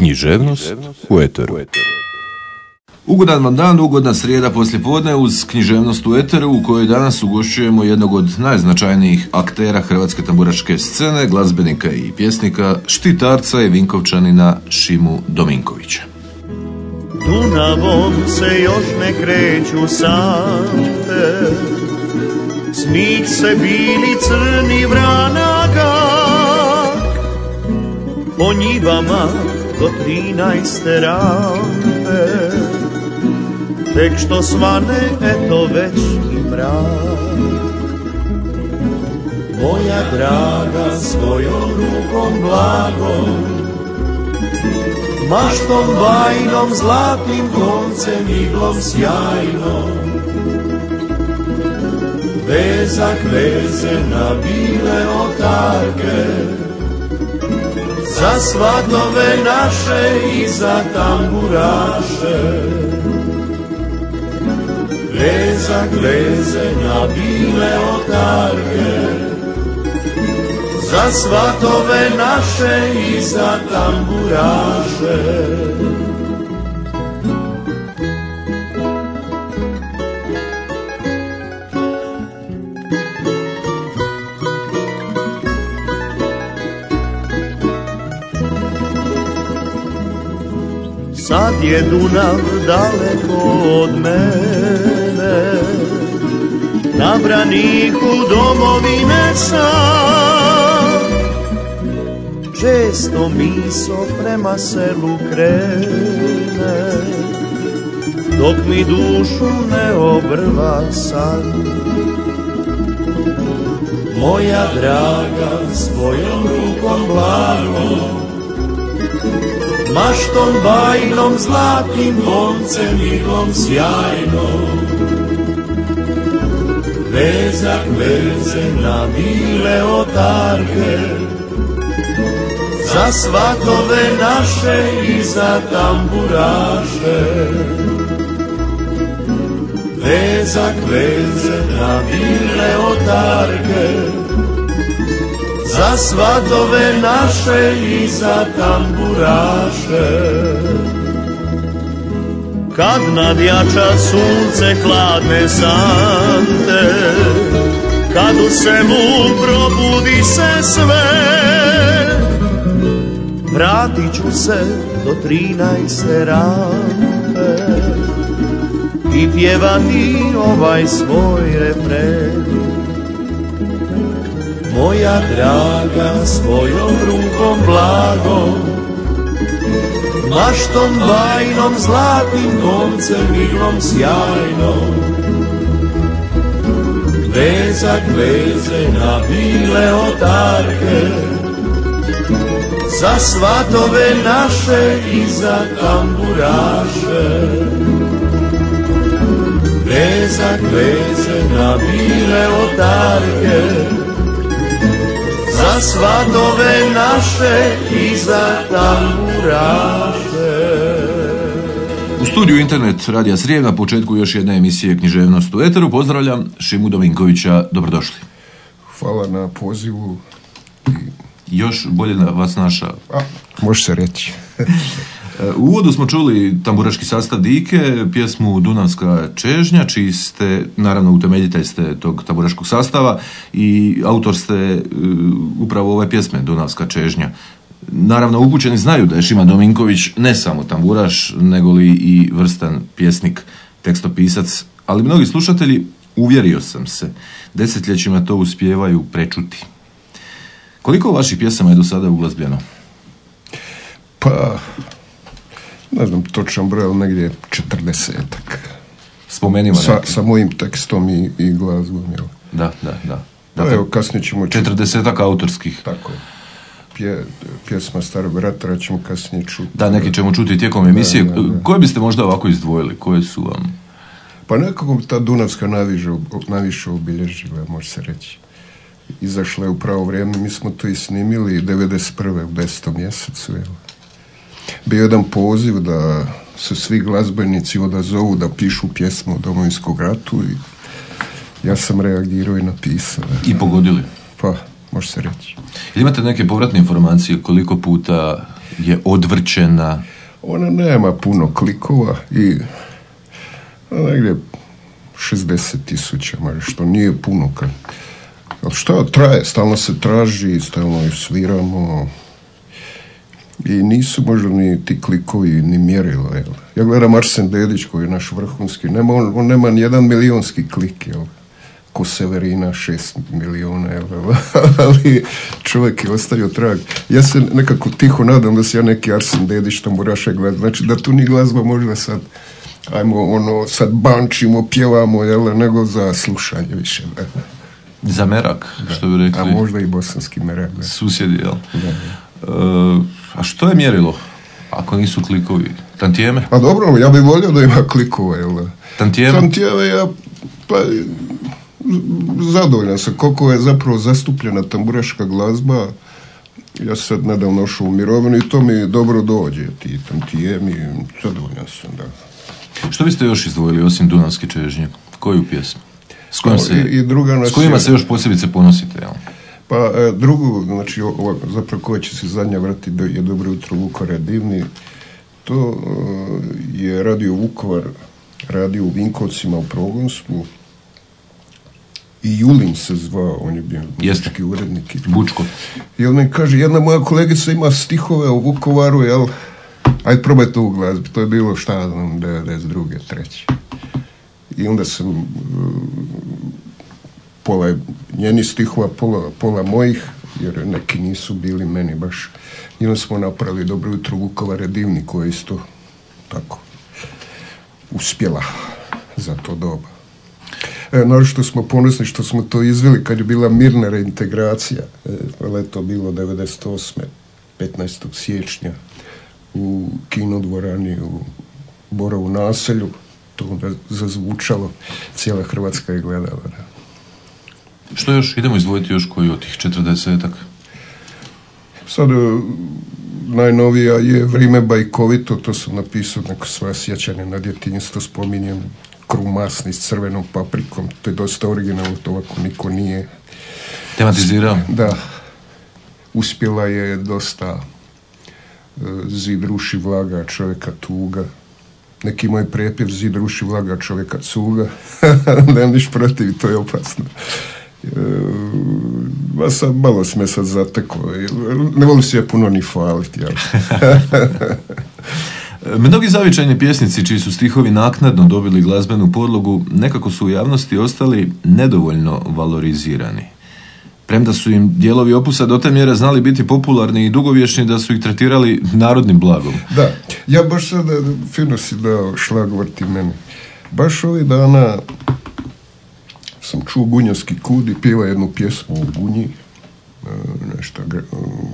Književnost u Eteru. Ugodan vam dan, ugodna srijeda poslijepodne uz književnost u Eteru u kojoj danas ugošćujemo jednog od najznačajnijih aktera hrvatske tamburaške scene, glazbenika i pjesnika, štitarca i vinkovčanina Šimu Dominkovića. Dunavom se još ne kreću sante, smih se bili crni vranaga, po njivama do trinaeste rampe, tek što svane, eto već i mrak. Moja draga svojom rukom blagom, maštom bajnom, zlatnim koncem, iglom sjajnom. Vezak veze na bile otarke, za svatove naše i za tamburaše. Vezak veze na bile otarke, za svatove naše i za tamburaše. Je Dunav daleko od mene, na braniku domovine sam. Često miso prema selu krene, dok mi dušu ne obrva san. Moja draga, svojom rukom blagom, maštom bajnom, zlatnim koncem, iglom sjajnom. Vezak veze na bile otarke, za svatove naše i za tamburaše. Vezak veze na bile otarke, za svatove naše i za tamburaše. Kad nadjača sunce hladne sante, kad u selu probudi se sve, vratit ću se do trinaeste rampe i pjevati ovaj svoj refren. Moja draga svojom rukom blagom Maštom bajnom, zlatnim koncem, iglom sjajnom. Vezak veze na bile otarke. Za svatove naše i za tamburaše. Vezak veze na bile otarke za svatove naše i za tamburaše. U studiju Internet Radija Srijem na početku još jedne emisije Književnost u Eteru pozdravljam Šimu Dominkovića, dobrodošli. Hvala na pozivu. Još bolje na vas naša. A, može se reći. U uvodu smo čuli tamburaški sastav Dike, pjesmu Dunavska čežnja, čiji ste, naravno utemeljitelj ste tog tamburaškog sastava i autor ste uh, upravo ove pjesme Dunavska čežnja. Naravno, upućeni znaju da je Šima Dominković ne samo tamburaš, nego li i vrstan pjesnik, tekstopisac, ali mnogi slušatelji, uvjerio sam se, desetljećima to uspijevaju prečuti. Koliko vaših pjesama je do sada uglazbljeno? Pa, ne znam točan broj, ali negdje četrdesetak. Spomenimo Sa, sa mojim tekstom i, i glazbom, jel? Da, da, da. Da, Dakle, evo, kasnije ćemo četrdesetak autorskih. Tako je. Pje, pjesma Starog ratara ćemo kasnije čuti. Da, neki ćemo čuti tijekom emisije. Da, da, da. Koje biste možda ovako izdvojili? Koje su vam? Pa nekako bi ta Dunavska najviše, najviše obilježila, može se reći. Izašla je u pravo vrijeme, mi smo to i snimili 91. u 10. mjesecu. Jel? Bio je jedan poziv da se svi glazbenici odazovu da pišu pjesmu o domovinskog ratu i ja sam reagirao i napisao. I pogodili. Pa, može se reći. Jel imate neke povratne informacije koliko puta je odvrćena? Ona nema puno klikova i negdje 60 tisuća, što nije puno. Kad, ali šta traje, stalno se traži, stalno ju sviramo i nisu možda ni ti klikovi ni mjerilo. Jel? Ja gledam Arsen Dedić koji je naš vrhunski, nema, on, on nema ni jedan milionski klik. Jel? ko Severina šest milijuna ali čovjek je ostavio trag. Ja se nekako tiho nadam da se ja neki Arsen Dedić tamburaše gleda. Znači da tu ni glazba možda sad ajmo ono sad bančimo, pjevamo, jel, nego za slušanje više. Ne? Za merak, što bi rekli. A možda i bosanski merak. Susjedi, jel? E, a što je mjerilo? Ako nisu klikovi? Tantijeme? A dobro, ja bih volio da ima klikova, jel? Tantijeme? Tantijeme, ja, pa, zadovoljan sam koliko je zapravo zastupljena tamburaška glazba ja sad nedavno ušao u mirovinu i to mi dobro dođe ti tantijemi zadovoljan sam da što biste još izdvojili osim Dunavske čežnje? Koju pjesmu? S, kojim se, i, druga s kojima se još posebice ponosite? Jel? Pa e, drugu, znači ova, zapravo koja će se zadnja vrati je Dobro jutro Vukovar divni, to e, je radio Vukovar, radio u Vinkovcima u progonstvu i Julin se zvao, on je bio muzički urednik. Bučko. I on mi kaže, jedna moja kolegica ima stihove u Vukovaru, jel, ajde probaj to u glazbi. To je bilo, šta znam, 92. treći. I onda sam pola njeni stihova, pola, pola mojih, jer neki nisu bili meni baš. I smo napravili Dobro jutro Vukovare divni, koja je isto tako uspjela za to doba. E, što smo ponosni što smo to izveli kad je bila mirna reintegracija. E, leto bilo 98. 15. siječnja u kinodvorani u Borovu naselju. To onda zazvučalo. Cijela Hrvatska je gledala. Da. Što još? Idemo izdvojiti još koji od tih četrdesetak? Sad, e, najnovija je Vrime bajkovito, to sam napisao neko svoje sjećanje na djetinjstvo, spominjem krumasni s crvenom paprikom, to je dosta originalno, to ovako niko nije tematizirao. Da, uspjela je dosta e, zid ruši vlaga čovjeka tuga. Neki moj prepjev zid ruši vlaga čovjeka cuga. Nemiš protiv, to je opasno. E, sad malo sme sad zateko. Ne volim se ja puno ni faliti. Mnogi zavičajni pjesnici čiji su stihovi naknadno dobili glazbenu podlogu nekako su u javnosti ostali nedovoljno valorizirani. Premda su im dijelovi opusa do te mjere znali biti popularni i dugovječni da su ih tretirali narodnim blagom. Da, ja baš sada fino si dao šlagvorti meni. Baš ovih dana sam čuo Gunjavski kud i pjeva jednu pjesmu o Gunji, e, nešto,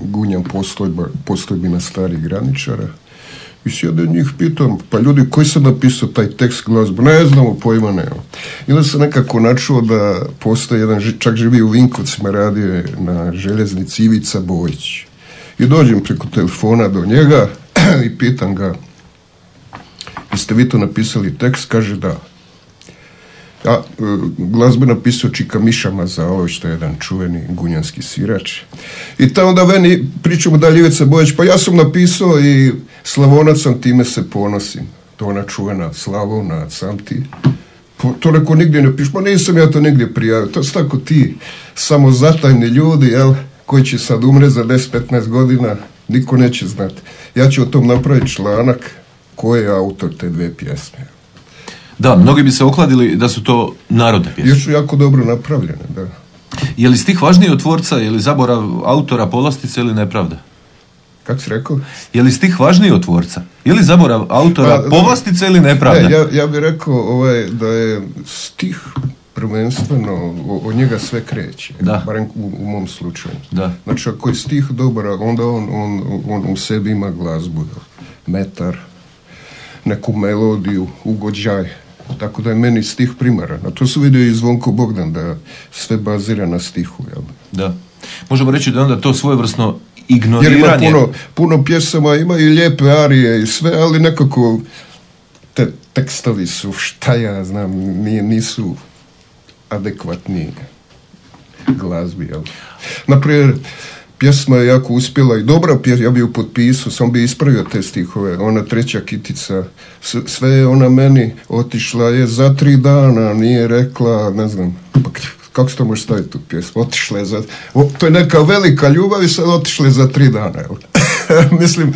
Gunjam postojbina starih graničara i sjede njih pitam, pa ljudi, koji se napisao taj tekst glazbu? Ne znamo, pojma nema. I onda sam nekako načuo da postoji jedan, čak živi u Vinkovcima, radio je na željeznici Ivica Bojić. I dođem preko telefona do njega i pitam ga, jeste vi to napisali tekst? Kaže da. A, e, glazbu napisao Čika Miša Mazalović, što je jedan čuveni gunjanski svirač. I tamo da veni pričamo dalje Ivica Bojić, pa ja sam napisao i Slavonac sam, time se ponosim. To ona čuvena Slavonac sam ti. To neko nigdje ne piše, pa nisam ja to nigdje prijavio. To su tako ti samozatajni ljudi, jel, koji će sad umre za 10-15 godina, niko neće znati. Ja ću o tom napraviti članak ko je autor te dve pjesme. Da, mnogi bi se okladili da su to narodne pjesme. Još su jako dobro napravljene, da. Je li stih važniji od tvorca, je li zaborav autora polastice ili nepravda? Kako si rekao? Je li stih važniji od tvorca? Je li zaborav autora pa, povlastica ili nepravda? Ne, ja, ja bih rekao ovaj, da je stih prvenstveno od njega sve kreće. Da. Barem u, u, mom slučaju. Da. Znači ako je stih dobar, onda on, on, on u sebi ima glazbu. Metar, neku melodiju, ugođaj. Tako da je meni stih primaran. A to su vidio i Zvonko Bogdan, da sve bazira na stihu. Jel? Da. Možemo reći da onda to svojevrsno ignoriranje. Jer ima puno, puno pjesama, ima i lijepe arije i sve, ali nekako te tekstovi su, šta ja znam, nije, nisu adekvatni glazbi. Jel? Naprimjer, pjesma je jako uspjela i dobra pjesma, ja bi ju potpisao, sam bi ispravio te stihove, ona treća kitica, sve je ona meni otišla je za tri dana, nije rekla, ne znam, pa kako se to može staviti tu pjesmu, otišla je za, to je neka velika ljubav i sad otišla je za tri dana, jel? Mislim,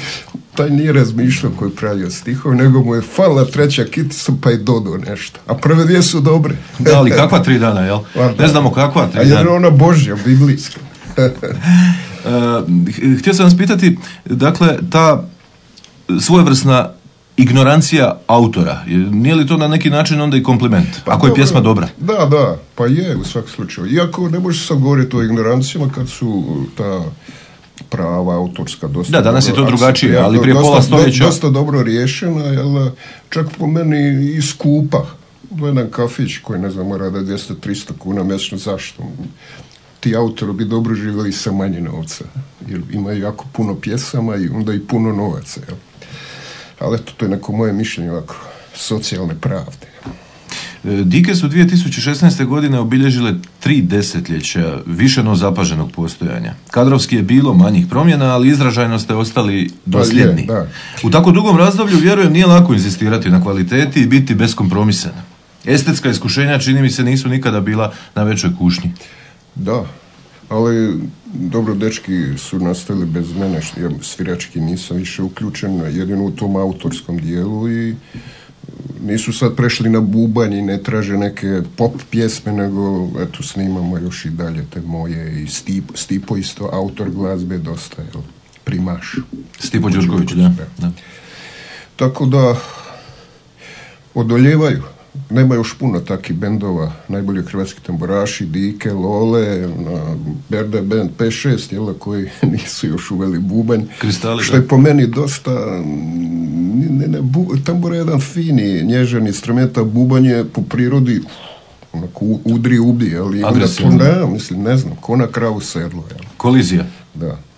taj nije razmišljao koji pravio stihove, nego mu je falila treća kitica pa je dodao nešto. A prve dvije su dobre. da, ali kakva tri dana, jel? Ne znamo kakva tri dana. A je ona Božja, biblijska. Uh, htio sam vas pitati, dakle, ta svojevrsna ignorancija autora, nije li to na neki način onda i kompliment, pa ako je pjesma dobra? Da, da, pa je u svakom slučaju. Iako ne može se govoriti o ignorancijama kad su ta prava autorska dosta Da, danas je to drugačije, ali prije pola stoljeća... Dosta dobro riješena, jel, čak po meni i skupa. Jedan kafić koji, ne znam, mora da 200-300 kuna mjesečno, zašto? Ti autori bi dobro živjeli sa manje novca. Jer imaju jako puno pjesama i onda i puno novaca. Jel? Ali eto, to je neko moje mišljenje ovako, socijalne pravde. E, Dike su 2016. godine obilježile tri desetljeća više no zapaženog postojanja. Kadrovski je bilo manjih promjena, ali izražajno ste ostali dosljedni. da. U tako dugom razdoblju, vjerujem, nije lako inzistirati na kvaliteti i biti beskompromisan. Estetska iskušenja, čini mi se, nisu nikada bila na većoj kušnji. Da, ali dobro, dečki su nastavili bez mene, što ja svirački nisam više uključen, jedino u tom autorskom dijelu i nisu sad prešli na bubanj i ne traže neke pop pjesme, nego eto snimamo još i dalje te moje i Stipo, Stipo isto autor glazbe dosta, jel, primaš. Stipo Đurković, da. da. Tako da odoljevaju nema još puno takih bendova, najbolji hrvatski tamburaši, Dike, Lole, Berde Band, P6, jel, koji nisu još uveli bubanj. Kristali, što je po meni dosta, ne, ne, bu, tambura je jedan fini, nježan instrument, a bubanj je po prirodi onako udri ubi, jel, i onda, mislim, ne znam, ko na kravu sedlo, jel. Kolizija. Da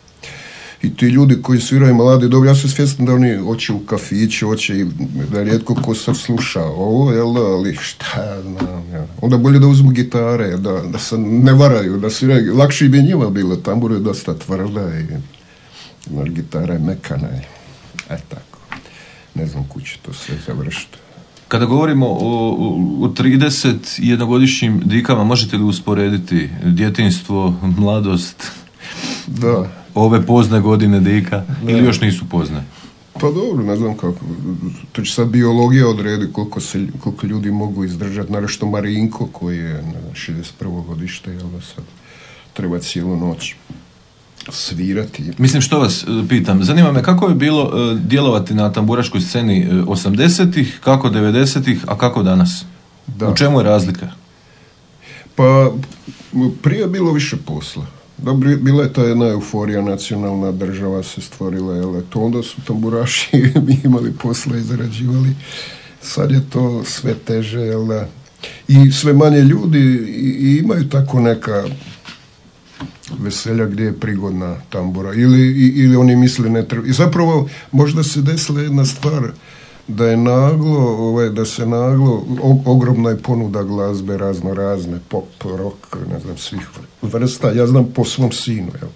i ti ljudi koji sviraju mladi dobro, ja sam svjestan da oni hoće u kafić, hoće i da rijetko ko sad sluša ovo, jel da, ali šta znam, ja. onda bolje da uzmu gitare, da, da se ne varaju, da sviraju, lakše bi njima bilo, tambur je dosta tvrda i znaš, gitara je mekana i e tako, ne znam kuće to sve završiti. Kada govorimo o, o 30 jednogodišnjim dikama, možete li usporediti djetinstvo, mladost? Da ove pozne godine dika ili još nisu pozne? Pa dobro, ne znam kako. To će sad biologija odredi koliko, se, koliko ljudi mogu izdržati. Naravno Marinko koji je na 61. godište, jel da sad treba cijelu noć svirati. Mislim što vas e, pitam, zanima me kako je bilo uh, djelovati na tamburaškoj sceni 80-ih, e, kako 90-ih, a kako danas? Da. U čemu je razlika? Pa prije je bilo više posla dobro, bila je ta jedna euforija, nacionalna država se stvorila, jel, to onda su tamburaši imali posla i zarađivali. Sad je to sve teže, jel? I sve manje ljudi i, imaju tako neka veselja gdje je prigodna tambura. Ili, ili oni misle ne treba. I zapravo možda se desila jedna stvar, da je naglo, ovaj, da se naglo, ogromna je ponuda glazbe razno razne, pop, rock, ne znam, svih vrsta. Ja znam po svom sinu, jel.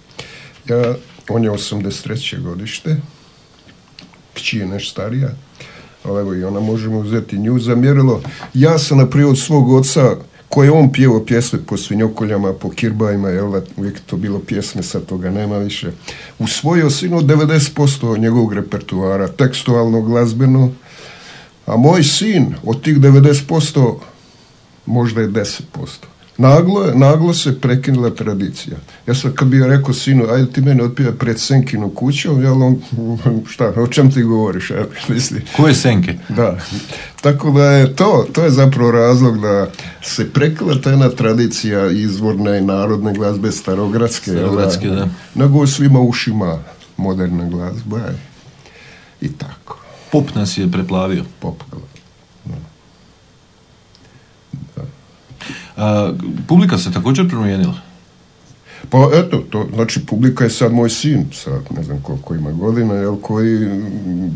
Ja, on je 83. godište, kći je neš starija, ali evo i ona možemo uzeti nju za mjerilo. Ja sam na od svog oca, koje on pjevao pjesme po svinjokoljama, po kirbajima, jel, uvijek to bilo pjesme, sad toga nema više. Usvojio sinu 90% njegovog repertuara, tekstualno, glazbeno, a moj sin od tih 90% možda je 10%. Naglo, naglo se prekinula tradicija. Ja sam kad bi rekao sinu, ajde ti meni otpija pred Senkinu kućom, jel on, šta, o čem ti govoriš? Ja, misli. Koje Senke? Da. Tako da je to, to je zapravo razlog da se prekla ta jedna tradicija izvorne i narodne glazbe starogradske. Starogradske, da. Nego svima ušima moderna glazba i tako. Pop nas je preplavio. Pop, A, publika se također promijenila? Pa eto, to, znači publika je sad moj sin, sad ne znam koliko ima godina, jel, koji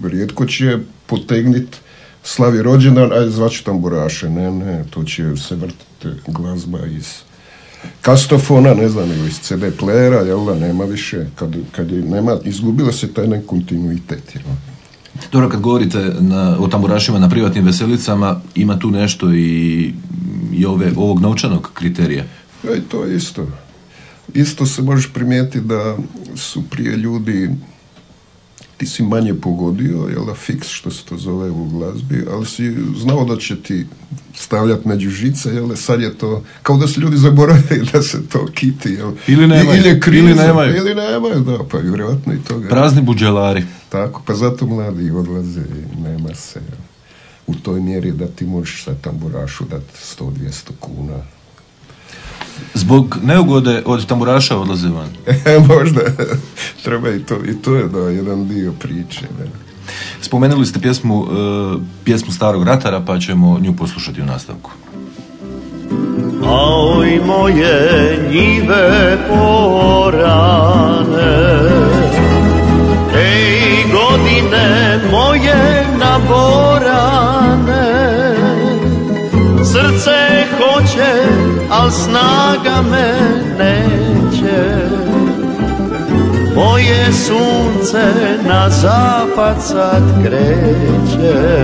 rijetko će potegnit slavi rođendan, ajde zvaću tamburaše, ne, ne, to će se vrtiti glazba iz kastofona, ne znam, ili iz CD playera, jel da, nema više, kad, kad je, nema, izgubila se taj kontinuitet, jel? Dobro, kad govorite na, o tamburašima na privatnim veselicama, ima tu nešto i, i ove, ovog novčanog kriterija. Ja, i to je isto. Isto se možeš primijetiti da su prije ljudi ti si manje pogodio, jel da, fiks što se to zove u glazbi, ali si znao da će ti stavljati među žice, jel da, sad je to, kao da su ljudi zaboravili da se to kiti, jel. Ili nemaju, ili, je kriza, ili nemaju. Ili nemaju, da, pa vjerojatno i toga. Prazni buđelari. Tako, pa zato mladi odlaze i nema se jel. u toj mjeri da ti možeš sa tamburašu dati 100-200 kuna. Zbog neugode od tamburaša odlaze van. E, možda, treba i to, i to je da, jedan dio priče. Da. Spomenuli ste pjesmu, e, pjesmu starog ratara, pa ćemo nju poslušati u nastavku. Aoj moje njive porane snaga me neće. Moje sunce na zapad sad kreće.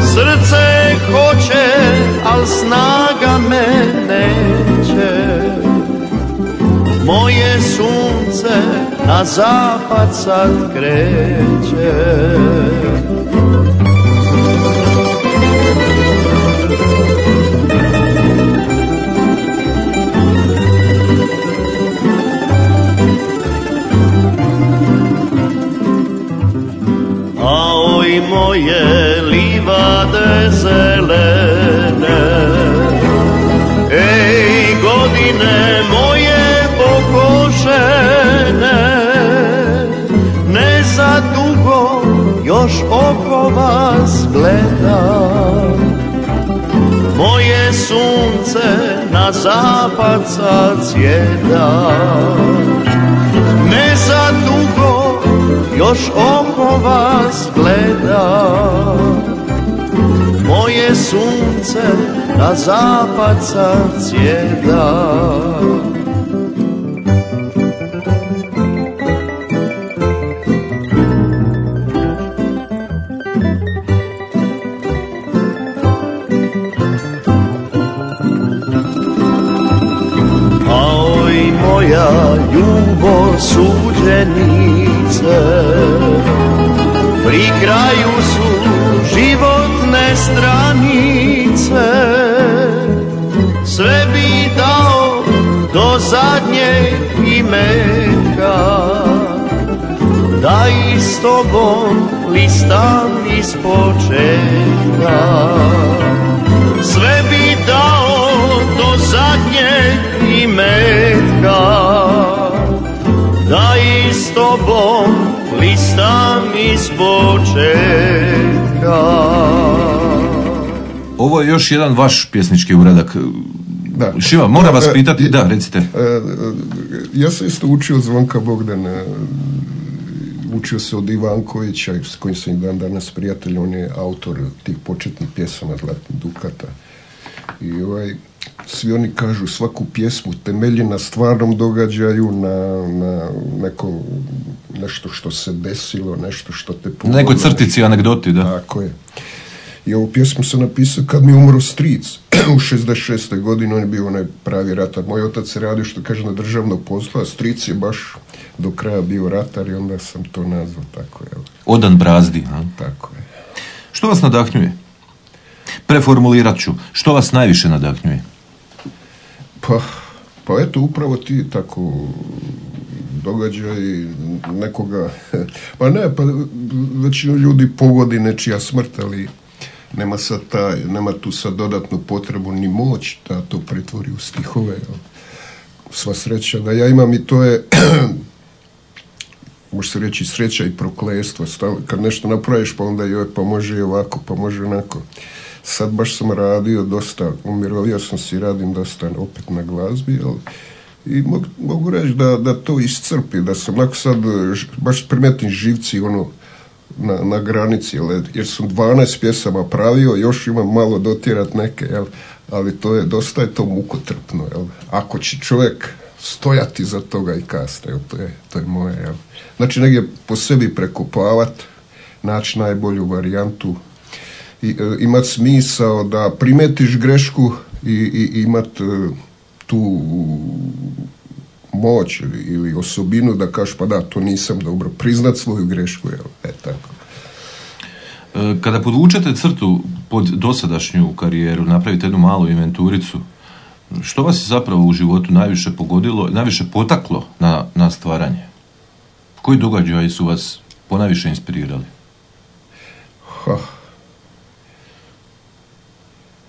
Srce hoće, al snaga me neće. Moje sunce na zapad sad kreće zelene. Ej godine moje pokošene Ne za dugo još oko vas gledam. Moje sunce na zapad sad sjeda Ne za dugo još oko vas gleda Moje sunce na zapad sad sjeda Aoj ljubo suđenice Pri kraju s tobom listam iz početka Sve bi dao do zadnjeg imetka Da i s tobom listam iz početka Ovo je još jedan vaš pjesnički uradak. Da. Šiva, moram vas E, pitati, da, recite. E, e, ja sam isto učio Zvonka Bogdana, učio se od Ivankovića, s kojim sam i dan danas prijatelj, on je autor tih početnih pjesama Zlatnih Dukata. I ovaj, svi oni kažu svaku pjesmu temelji na stvarnom događaju, na, na nekom, nešto što se desilo, nešto što te pogodilo. nekoj crtici, anegdoti, da. Tako je. I ovu pjesmu sam napisao kad mi umro stric u 66. godini, on je bio onaj pravi ratar. Moj otac se radio što kaže na državnog posla, a stric je baš do kraja bio ratar i onda sam to nazvao tako, evo. Odan brazdi. a? Tako je. Što vas nadahnjuje? Preformulirat ću. Što vas najviše nadahnjuje? Pa, pa eto, upravo ti tako događaj nekoga, pa ne, pa većinu ljudi pogodi nečija smrt, ali nema sad taj, nema tu sad dodatnu potrebu ni moć da to pretvori u stihove. jel. Sva sreća da ja imam i to je može se reći sreća i proklestvo. Kad nešto napraviš pa onda joj, pa može i ovako, pa može onako. Sad baš sam radio dosta, umirovio sam se i radim dosta opet na glazbi, jel? I mogu, mogu reći da, da to iscrpi, da sam onako sad baš primetim živci ono na, na granici, jel? jer sam 12 pjesama pravio, još imam malo dotjerat neke, jel? ali to je, dosta je to mukotrpno, jel? Ako će čovjek stojati za toga i kasta, jel? To je, to je moje, jel? Znači, negdje po sebi prekopavat, naći najbolju varijantu, i, e, imat smisao da primetiš grešku i, i imat e, tu moć ili, ili osobinu da kažeš pa da, to nisam dobro, priznat svoju grešku, jel? E, tako. E, Kada podvučete crtu pod dosadašnju karijeru, napravite jednu malu inventuricu, što vas je zapravo u životu najviše pogodilo, najviše potaklo na, na stvaranje? Koji događaji su vas ponajviše inspirirali? Ha,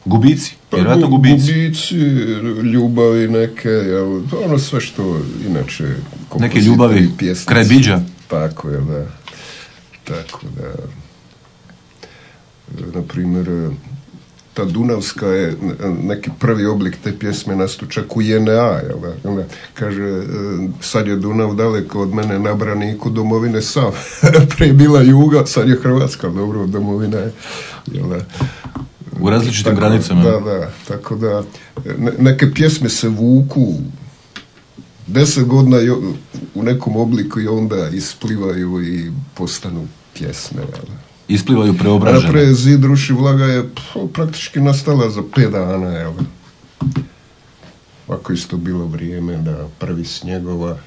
Gubici, Pa vjerojatno gu- gubici. Gubici, ljubavi neke, jel, ono sve što inače kompozitori, ljubavi, kraj biđa. Tako je, da. Tako da, na primjer, ta Dunavska je neki prvi oblik te pjesme nastao čak u JNA, jel da? Onda kaže, e, sad je Dunav daleko od mene na braniku domovine sam. Prije je bila Juga, sad je Hrvatska, dobro, domovina je, jel da? U različitim Tako, granicama. Da, da, tako da ne- neke pjesme se vuku deset godina jo- u nekom obliku i onda isplivaju i postanu pjesme. jel? Isplivaju preobražene. napred Zid ruši vlaga je praktički nastala za pet dana. Jel? Ovako isto bilo vrijeme da prvi snjegova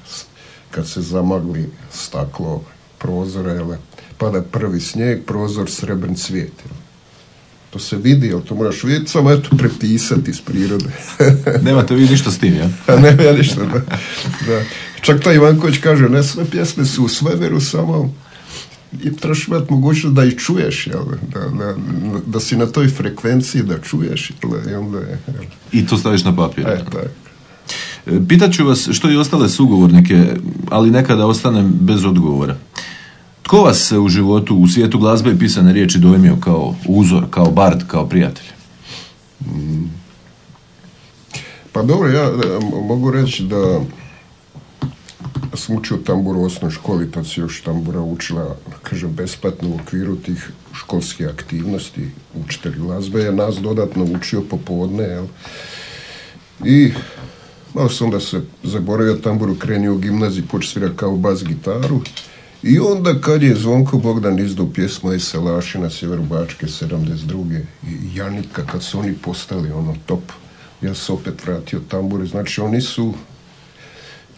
kad se zamagli staklo prozora, jel? pada prvi snijeg, prozor srebren cvijet. jel? To se vidi, jel to moraš vidjeti, samo eto prepisati iz prirode. Nemate vi ništa s tim, ja? A ne, ja ništa, da. da. Čak taj Ivanković kaže, ne sve pjesme su u svemiru, samo i trebaš imati mogućnost da ih čuješ, jel? Da, da, da si na toj frekvenciji da čuješ, jel? I onda je, jel? I to staviš na papir. E, tako. E, Pitaću vas što i ostale sugovornike, ali nekada ostanem bez odgovora. Tko vas se u životu, u svijetu glazbe i pisane riječi dojmio kao uzor, kao bard, kao prijatelj? Pa dobro, ja e, mogu reći da sam učio tambur u osnovnoj školi, tad se još tambura učila, da kažem, besplatno u okviru tih školskih aktivnosti, učitelj glazbe je nas dodatno učio popodne, jel? I malo sam onda se zaboravio tamburu, krenio u gimnaziji, počeo svirati kao bas gitaru. I onda kad je Zvonko Bogdan izdao pjesmu Eselaši na sjeveru Bačke 72. i Janika, kad su oni postali ono top, ja se opet vratio tamburi. Znači oni su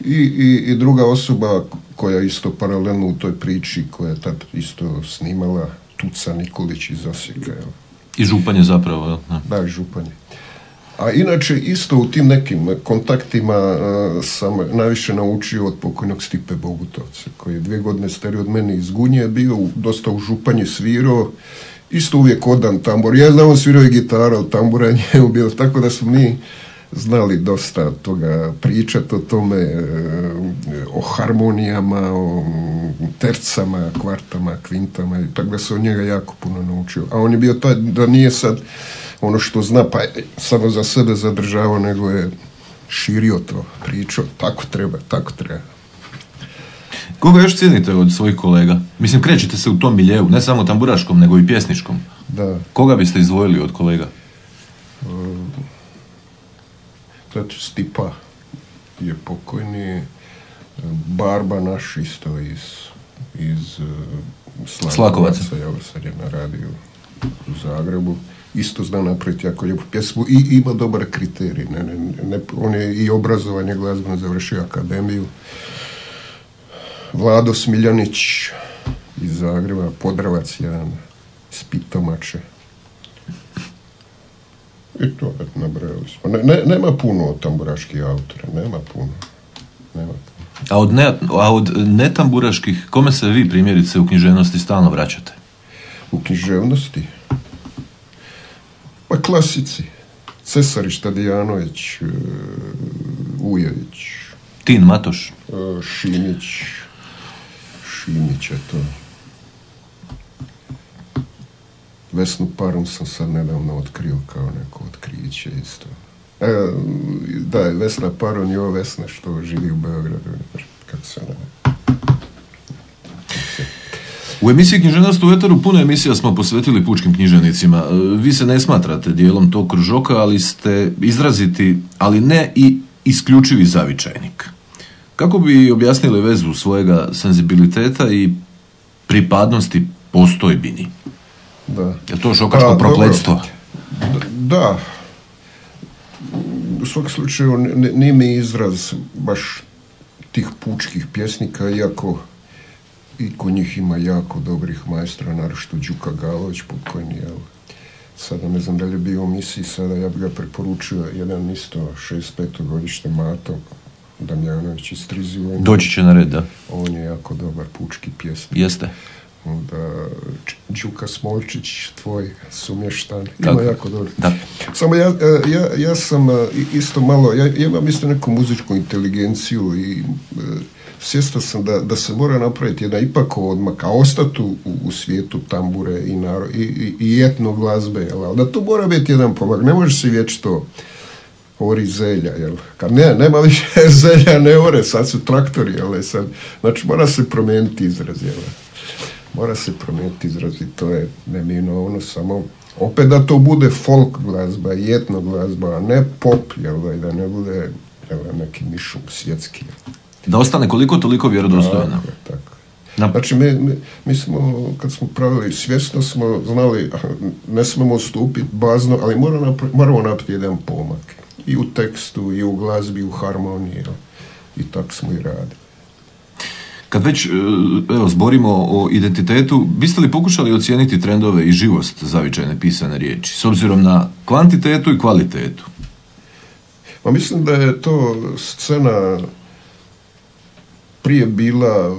i, i, i druga osoba koja isto paralelno u toj priči, koja je tad isto snimala, Tuca Nikolić iz Osijeka, jel? I županje zapravo, jel? Da. Da, županje. A inače, isto u tim nekim kontaktima a, sam najviše naučio od pokojnog Stipe Bogutovca, koji je dvije godine stariji od mene iz Gunje, bio dosta u županji svirao, isto uvijek odan tambor. Ja znam, on svirao i gitara, od tambura je njemu bilo, tako da smo mi znali dosta toga pričati o tome, e, o harmonijama, o tercama, kvartama, kvintama, tako da se od njega jako puno naučio. A on je bio taj da nije sad ono što zna, pa je samo za sebe zadržavao, nego je širio to, pričao, tako treba, tako treba. Koga još cijenite od svojih kolega? Mislim, krećete se u tom miljeu, ne samo tamburaškom, nego i pjesničkom. Da, Koga biste izdvojili od kolega? Znači, Stipa je pokojni, Barba naš isto iz, iz uh, Slakovaca. Slakovaca, evo sad je na radiju u Zagrebu. Isto zna napraviti jako lijepu pjesmu i ima dobar kriterij. Ne, ne, ne, on je i obrazovanje glazbeno završio akademiju. Vlado Smiljanić iz Zagreba, Podravac jedan, iz Pitomače. I to nabrojali smo. Ne, ne, nema puno tamburaških autora, nema puno. Nema puno. A od, ne, a od netamburaških, kome se vi primjerice u književnosti stalno vraćate? U književnosti? Pa klasici. Cesarić, Tadijanović, e, Ujević, Tin Matoš. e, Šimić, Šimić je to. Vesnu Parum sam sad nedavno otkrio kao neko otkriće isto. E, da, je Vesna Paron i ova Vesna što živi u Beogradu. Kako se ona... U emisiji Književnost u Eteru puno emisija smo posvetili pučkim književnicima. E, Vi se ne smatrate dijelom tog kružoka, ali ste izraziti, ali ne i isključivi zavičajnik. Kako bi objasnili vezu svojega senzibiliteta i pripadnosti postojbini? Da. Je to šokačko Pa, prokletstvo? Da. U svakom slučaju nije mi izraz baš tih pučkih pjesnika, iako i kod njih ima jako dobrih majstora, naročito Đuka Galović, pokojni, jel? Sada ne znam da li je bio u misiji, sada ja bi ga preporučio jedan isto 65. godište Mato Damjanović iz Trizivojna. Doći će na red, da. On je jako dobar pučki pjesnik. Jeste. Onda Đuka Smolčić, tvoj sumještan, ima Tako. jako dobro. Da. Samo ja, e, ja, ja sam e, isto malo, ja, ja imam isto neku muzičku inteligenciju i e, svjestan sam da, da se mora napraviti jedna ipak odmak, a ostati u, u svijetu tambure i, naro, i, i, i etno glazbe, jel? da to mora biti jedan pomak, ne može se vječito ori zelja, jel? Kad ne, nema više zelja, ne ore, sad su traktori, jel? Sad, znači mora se promijeniti izraz, jel? Mora se promijeniti izraz i to je neminovno, samo opet da to bude folk glazba i glazba, a ne pop, jel da, ne bude jel, neki mišum svjetski. Jel? Da ostane koliko toliko vjerodostojno. Tako Znači, mi, mi, mi smo, kad smo pravili, svjesno smo znali, ne smemo stupiti bazno, ali moramo, napra- moramo napraviti jedan pomak. I u tekstu, i u glazbi, i u harmoniji. I tako smo i radili. Kad već e, evo, zborimo o identitetu, biste li pokušali ocijeniti trendove i živost zavičajne pisane riječi, s obzirom na kvantitetu i kvalitetu? Ma mislim da je to scena prije bila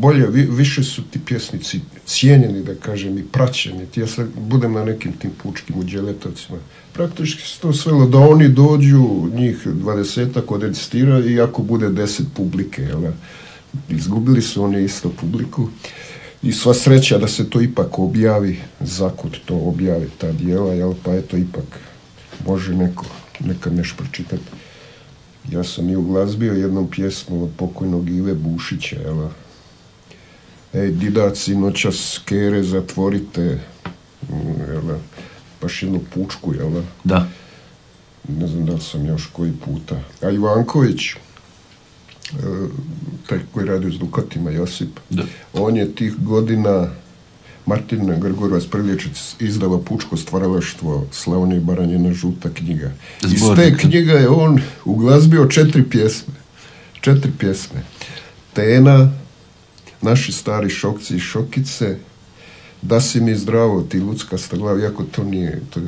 bolje, vi- više su ti pjesnici cijenjeni, da kažem, i praćeni. Ja sad budem na nekim tim pučkim uđeletovcima. Praktički se to svelo da oni dođu, njih dvadesetak odecitira i ako bude deset publike, jel? Izgubili su oni isto publiku i sva sreća da se to ipak objavi, zakud to objavi ta dijela, jel, pa eto ipak može neko nekad nešto pročitati. Ja sam i uglazbio jednom pjesmu od pokojnog Ive Bušića, jel? Ej, didaci, noćas kere zatvorite, mm, jel? Baš jednu pučku, jel? Da. Ne znam da li sam još koji puta. A Ivanković, e, taj koji radi s Dukatima, Josip, Da. on je tih godina Martin Grgorovac Prlječec izdava Pučko stvaralaštvo Slavonije i Baranjina žuta knjiga. Iz te knjige je on uglazbio četiri pjesme. Četiri pjesme. Tena, naši stari šokci i šokice, da si mi zdravo, ti lucka glav, iako to nije, to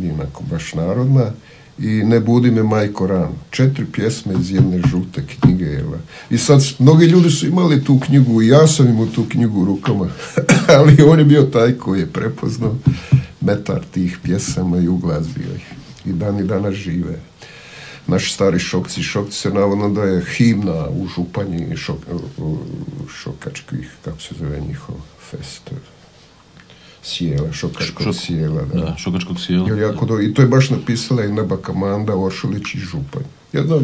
nije onako baš narodna, i Ne budi me majko rano. Četiri pjesme iz jedne žute knjige. Jel? I sad, mnogi ljudi su imali tu knjigu i ja sam imao tu knjigu u rukama, ali on je bio taj koji je prepoznao metar tih pjesama i uglazbio ih. I dan i danas žive. Naši stari šokci šokci se navodno da je himna u Županji šok, šokačkih, kako se zove njihov fest, sjela, šokačkog Šok- sjela. Da. Da, šokačkog sjela. Jer jako do, I to je baš napisala i Neba Kamanda, Ošulić i Županj. Jedna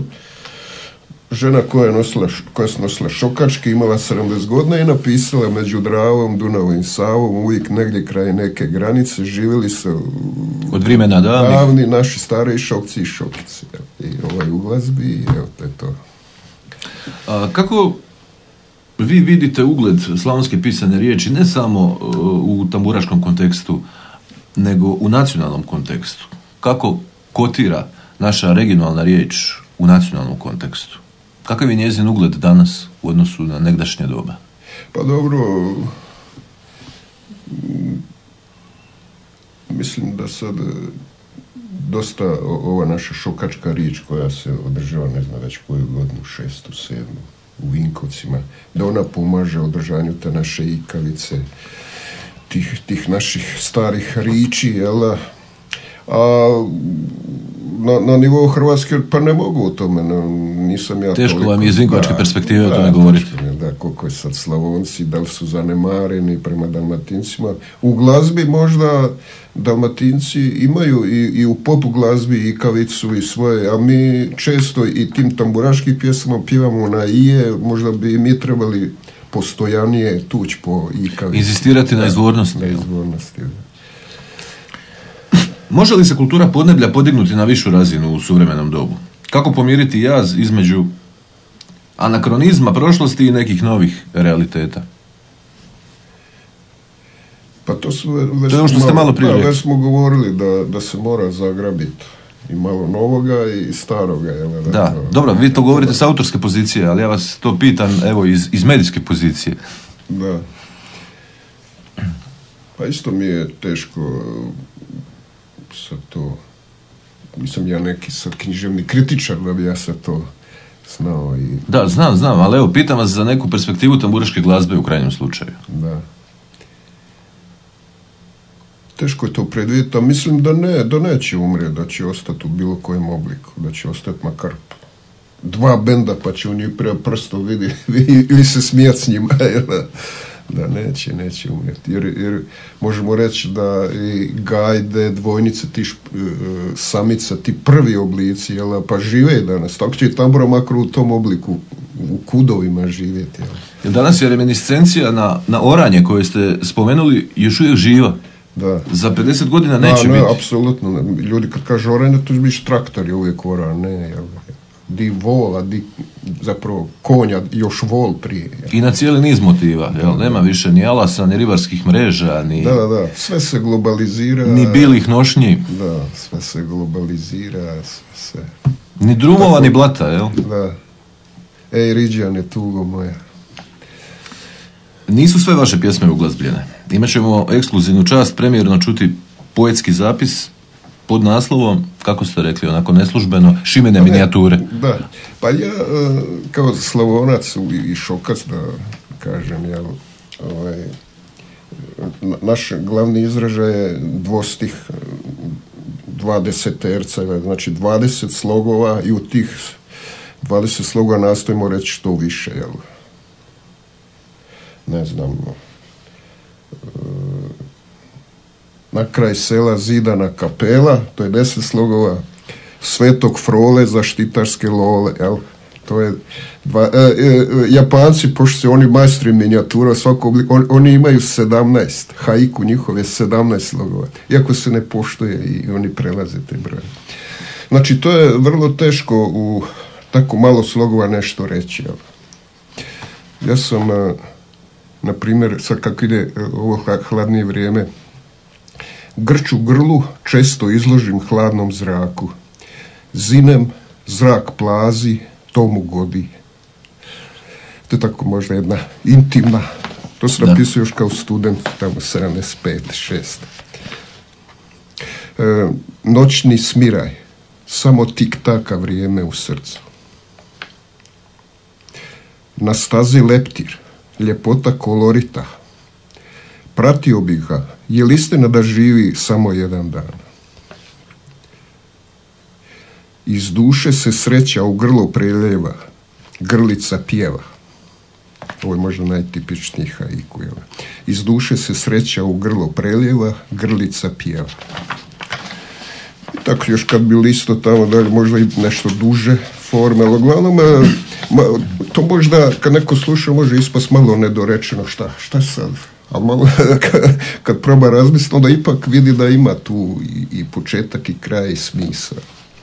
žena koja je nosila, koja je nosila šokačke, imala 70 godina i napisala među Dravom, Dunavom i Savom, uvijek negdje kraj neke granice, živjeli su Od vremena davnih. davni naši stari šokci i šokice. I ovaj u glazbi, i evo to je to. A, kako vi vidite ugled slavonske pisane riječi ne samo e, u tamburaškom kontekstu, nego u nacionalnom kontekstu? Kako kotira naša regionalna riječ u nacionalnom kontekstu? Kakav je njezin ugled danas u odnosu na negdašnje doba? Pa dobro, mislim da sad e, dosta ova naša šokačka riječ koja se održava, ne znam već koju godinu, šestu, sedmu, u Vinkovcima, da ona pomaže održanju te naše ikavice, tih, tih naših starih riči, jel? A na, na nivou Hrvatske, pa ne mogu o tome, no, nisam ja Teško toliko- vam je iz vinkovačke Da, perspektive o da, tome govoriti. Da, koliko je sad Slavonci, da li su zanemareni prema Dalmatincima. U glazbi možda Dalmatinci imaju i, i u pop glazbi i kavicu i svoje, a mi često i tim tamburaškim pjesmama pivamo na ije, možda bi mi trebali postojanije tuć po ikavi. Inzistirati na izvornosti. Na izvornosti, da. Može li se kultura podneblja podignuti na višu razinu u suvremenom dobu? Kako pomiriti jaz između anakronizma prošlosti i nekih novih realiteta? Pa to su već, To je ono što ste malo prije da, već smo govorili da, da se mora zagrabiti i malo novoga i staroga. Jel, Da, dobro, vi to govorite s autorske pozicije, ali ja vas to pitam evo iz, iz medijske pozicije. Da. Pa isto mi je teško sad to, nisam ja neki sad književni kritičar da bi ja sad to znao i Da, znam, znam, ali evo, pitam vas za neku perspektivu tamburaške glazbe u krajnjem slučaju. da. Teško je to predvidjeti, a mislim da ne, da neće umrijeti, da će ostati u bilo kojem obliku, da će ostati makar dva benda pa će u njih pre prstom vidi, vidi- ili se smijat s njima, jel da, neće, neće umrijeti. Jer, jer možemo reći da i gajde, dvojnice, ti šp- e, samica, ti prvi oblici, jel, pa žive danas. Tako će i tambura makar u tom obliku, u kudovima živjeti. Jel. Danas je reminiscencija na, na oranje koje ste spomenuli još uvijek živa. Da. Za 50 godina neće da, ne, biti. apsolutno. Ljudi kad kažu oranje, to će biti traktor je uvijek oran, ne, jel, di vola, di zapravo konja, još vol prije. jel. I na cijeli niz motiva, jel? Nema više ni alasa, ni ribarskih mreža, ni, Da, da, da, sve se globalizira. ni bilih nošnji, Da, sve se globalizira, sve se... ni drumova, ni blata, jel? Da. Ej, Riđane, tugo moja. Nisu sve vaše pjesme uglazbljene. Imaćemo ekskluzivnu čast premijerno čuti poetski zapis pod naslovom, kako ste rekli, onako neslužbeno, Šimene minijature. Da, pa ja e, kao slavonac i šokac da kažem, jel, ovaj, na- naš glavni izražaj je dvostih dva deseterca, jel, znači 20 slogova i u tih 20 slogova nastojimo reći što više, jel. Ne znam, e, na kraj sela zidana kapela, to je deset slogova, Svetog Frole za štitarske lole, jel? To je dva, e, e, Japanci, pošto se oni majstri minijatura svakog oblika, on- oni imaju 17, haiku njihove 17 slogova, iako se ne poštuje i oni prelaze te broje. Znači, to je vrlo teško u tako malo slogova nešto reći, jel? Ja sam, e, na primjer, sad kako ide e, ovo hla- hladnije vrijeme, grču grlu često izložim hladnom zraku. Zinem, zrak plazi, tomu godi. To je tako možda jedna intimna, to se napisao još kao student, tamo 75, 6. E, noćni smiraj, samo tik taka vrijeme u srcu. Na stazi leptir, ljepota kolorita, pratio bih ga, je li istina da živi samo jedan dan? Iz duše se sreća u grlo preljeva, grlica pjeva. Ovo je možda najtipičniji haiku. Iz duše se sreća u grlo preljeva, grlica pjeva. I tako još kad bi listo tamo dalje, možda i nešto duže forme, ali uglavnom e, to možda kad neko sluša može ispast malo nedorečeno šta, šta sad, ali malo kad, proba razmisliti onda ipak vidi da ima tu i, i početak i kraj i smisla.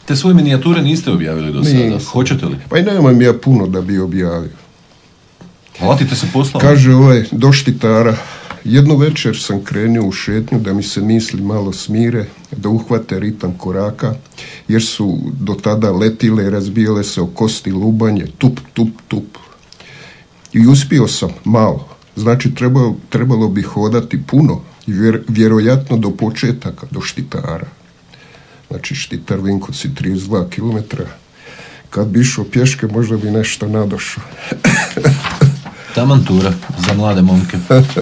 Te svoje minijature niste objavili do sada. Nisam. Hoćete li? Pa i nemam ja puno da bi objavio. Latite se poslom. Kaže ovaj doštitara, jednu večer sam krenuo u šetnju da mi se misli malo smire, da uhvate ritam koraka, jer su do tada letile i razbijale se o kosti lubanje, tup, tup, tup. I uspio sam malo, znači trebalo, trebalo bi hodati puno vjer- vjerojatno do početaka, do štitara. Znači štitar Vinkovci 32 km. Kad bi išao pješke možda bi nešto nadošao. Taman tura za mlade momke.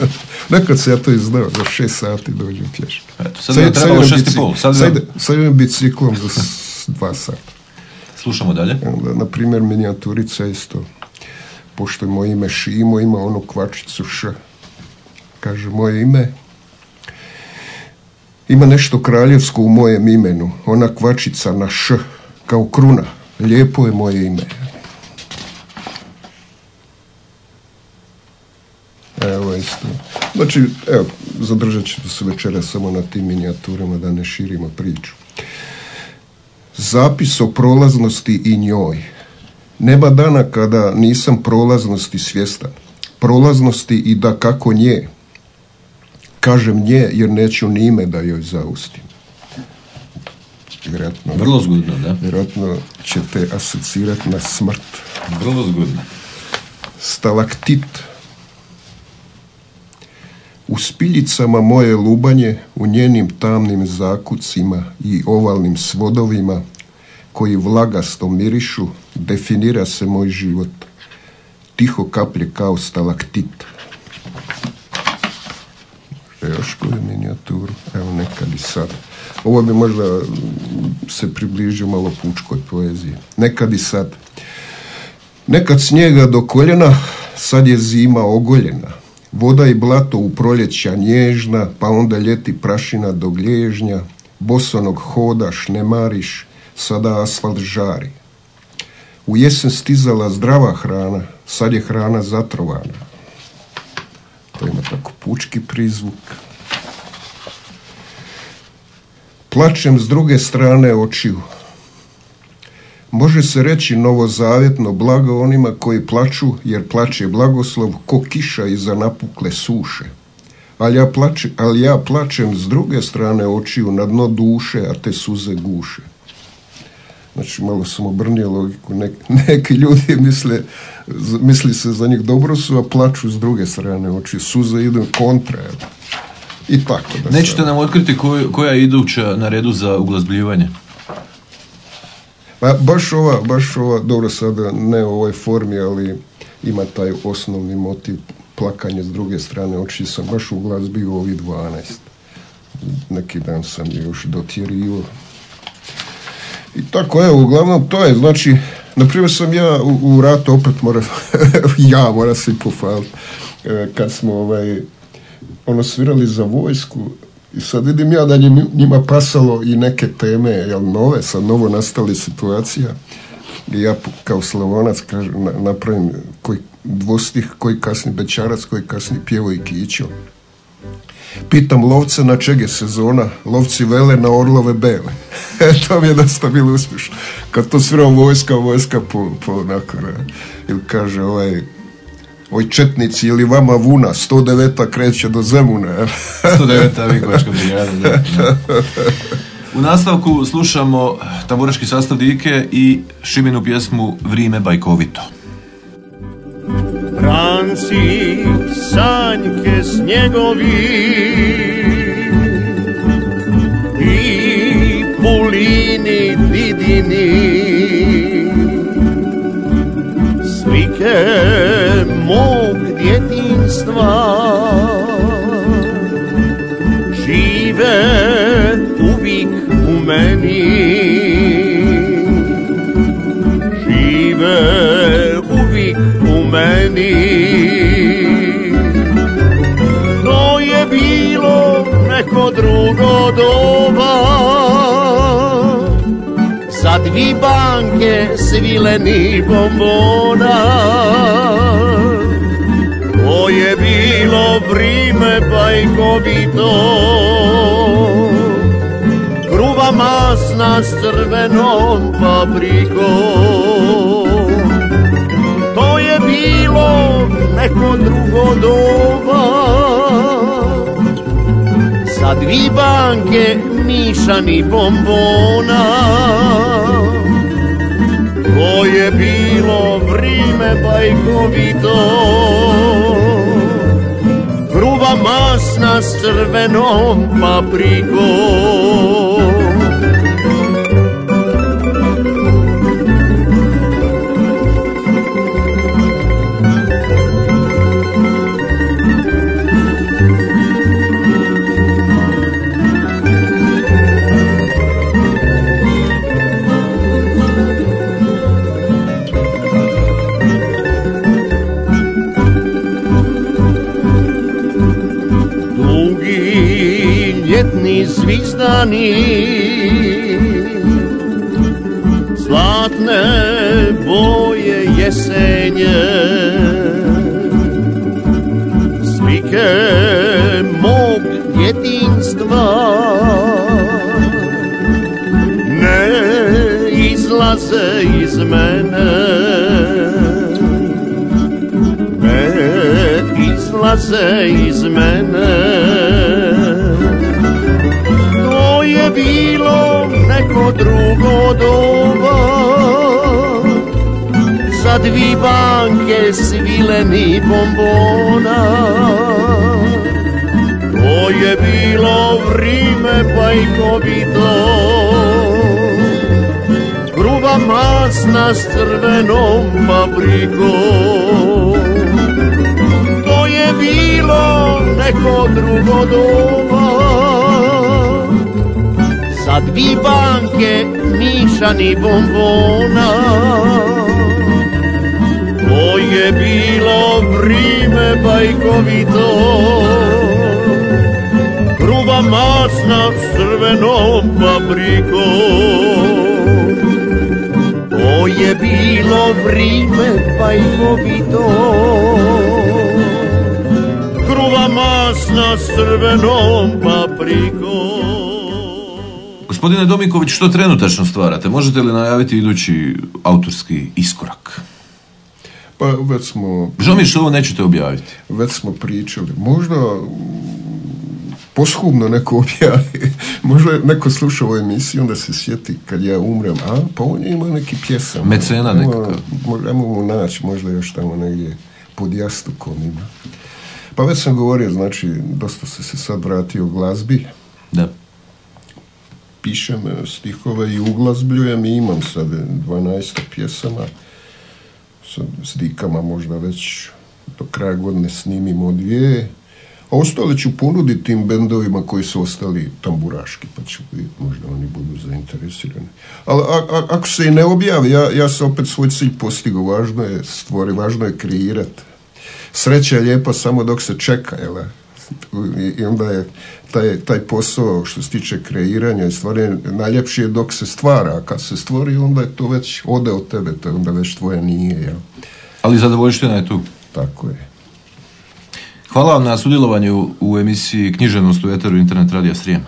Nekad se ja to izdao, za šest sati dođem pješke. Eto, sad bi nam trebalo idem šest i pol. Sad sad, sad idem biciklom za dva sata. Slušamo dalje. Onda, na primjer, minijaturica isto. Pošto je moje ime Šimo, ima onu kvačicu Š. Kaže, moje ime ima nešto kraljevsko u mojem imenu. Ona kvačica na Š, kao kruna. Lijepo je moje ime. Evo isto. Znači, evo, zadržat ću se večera samo na tim minijaturama da ne širimo priču. Zapis o prolaznosti i njoj. Nema dana kada nisam prolaznosti svjestan. Prolaznosti i da kako nje. Kažem nje jer neću ni ime da joj zaustim. Vjerojatno, Vrlo zgodno, da. vjerojatno ćete asocirati na smrt. Vrlo zgodno. Stalaktit. U spiljicama moje lubanje, u njenim tamnim zakucima i ovalnim svodovima, koji vlagasto mirišu, definira se moj život. Tiho kaplje kao stalaktit. Možda još koju minijaturu, evo nekad i sad. Ovo bi možda se približio malo pučkoj poeziji. Nekad i sad. Nekad snijega do koljena, sad je zima ogoljena. Voda i blato u proljeća nježna, pa onda ljeti prašina do glježnja. Bosonog hodaš, ne mariš, sada asfalt žari. U jesen stizala zdrava hrana, sad je hrana zatrovana. To ima tako pučki prizvuk. Plačem s druge strane očiju. Može se reći novozavjetno blago onima koji plaču, jer plaće blagoslov ko kiša iza napukle suše. Ali ja, plače, ali ja plačem s druge strane očiju na dno duše, a te suze guše. Znači, malo sam obrnio logiku. Nek- neki ljudi misle, misli se za njih dobro su, a plaču s druge strane oči. Suze idu kontra. I tako da Nećete nam otkriti koju- koja je iduća na redu za uglazbljivanje? Pa baš ova, baš ova, dobro sada ne u ovoj formi, ali ima taj osnovni motiv plakanje s druge strane oči sam baš u glazbi u ovih 12. Neki dan sam je još dotjerio. I tako evo, uglavnom to je, znači, na primjer sam ja u, u ratu opet mora, ja mora se i pohvaliti, e, kad smo ovaj, ono svirali za vojsku i sad vidim ja da je njim- njima pasalo i neke teme, jel nove, sad novo nastali situacija i ja kao slavonac kažem, na- napravim koji dvostih, koji kasni bečarac, koji kasni pjevo i kićo. Pitam lovca na čeg je sezona, lovci vele na orlove bele. E, to mi je dosta bilo uspješno. Kad to sviram vojska, vojska po, po onako, ili kaže ovaj, oj četnici ili vama vuna, 109. kreće do Zemuna. e. 109. Vinkovačka brigada. da. U nastavku slušamo taburaški sastav Dike i Šiminu pjesmu Vrime bajkovito. Franci, sanjke snjegovi. I pulini vidini slike mog djetinstva žive uvijek u meni meni To je bilo neko drugo doba. Za dvi banke svileni bombona. To je bilo vrime bajkovito. Kruva masna s crvenom paprikom bilo neko drugo doba. Za dvi banke mišani bombona. To je bilo vrime bajkovito. Kruva masna s crvenom paprikom zdaný. Zlátné boje jeseně, zvykem mok dětinstva. Neizlaze z mene, neizlazej z mene. Bilo neko drugo doba. Za dvi banke svileni bombona. To je bilo vrime bajkovito Gruba masna s crvenom paprikom To je bilo neko drugo doba Za dvi banke mišani bombona To je bilo vrime bajkovito. Gruba masna s crvenom paprikom To je bilo vrime bajkovito. Gruba masna s crvenom paprikom Gospodine Domiković, što trenutačno stvarate? Možete li najaviti idući autorski iskorak? Pa već smo, Žao mi što ovo nećete objaviti. već smo pričali. Možda poshumno neko objavi. Možda neko sluša ovu emisiju, onda se sjeti kad ja umrem. A, pa on je imao neki pjesam. Mecena nekakav. Možda ajmo mu naći, možda još tamo negdje pod jastukom ima. Pa već sam govorio, znači, dosta se se sad vratio glazbi. Da. Pišem e, stihove i uglazbljujem i imam sad 12 pjesama. Sa s dikama možda već do kraja godine snimimo dvije. A ostale ću ponuditi tim bendovima koji su ostali tamburaški pa ću vidjeti možda oni budu zainteresirani. Ali ako se i ne objavi ja, ja sam opet svoj cilj postigao važno je stvori, važno je kreirati. Sreća je lijepa samo dok se čeka, jel? I, onda je taj, taj posao što se tiče kreiranja i stvaranja najljepši je dok se stvara, a kad se stvori onda je to već ode od tebe, to je onda već tvoje nije, jel? Ali zadovoljština je tu. Tako je. Hvala vam na sudjelovanju u emisiji Književnost u Eteru Internet Radija Srijema.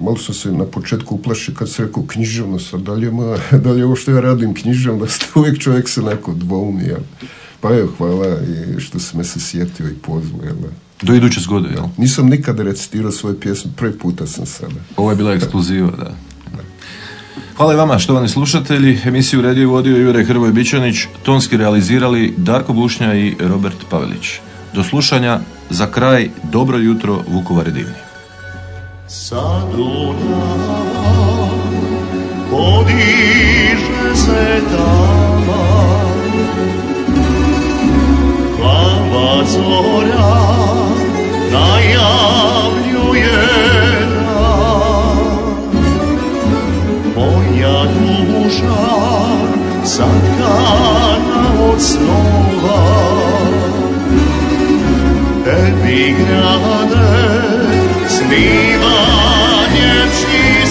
Malo sam se na početku uplašio kad se rekao književnost, a dalje, ma, dalje ovo što ja radim književnost, uvijek čovjek se neko dvoumi, jel? Pa evo, hvala i što si me se sjetio i pozvao, jel? da? Do iduće zgode, jel? Nisam nikada recitirao svoje pjesme, prvi puta sam sada. Ovo je bila ekskluziva, da. Hvala i vama, štovani slušatelji. Emisiju redio i vodio Jure Hrvoje Bičanić, tonski realizirali Darko Bušnja i Robert Pavelić. Do slušanja, za kraj, dobro jutro, Vukovar divni. Sa Dunava podiže se tama. Plava zorja najavljuje dan Moja duša satkana od snova. Tebi grade 你把年轻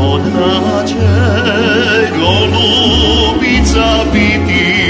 slobodna će golubica biti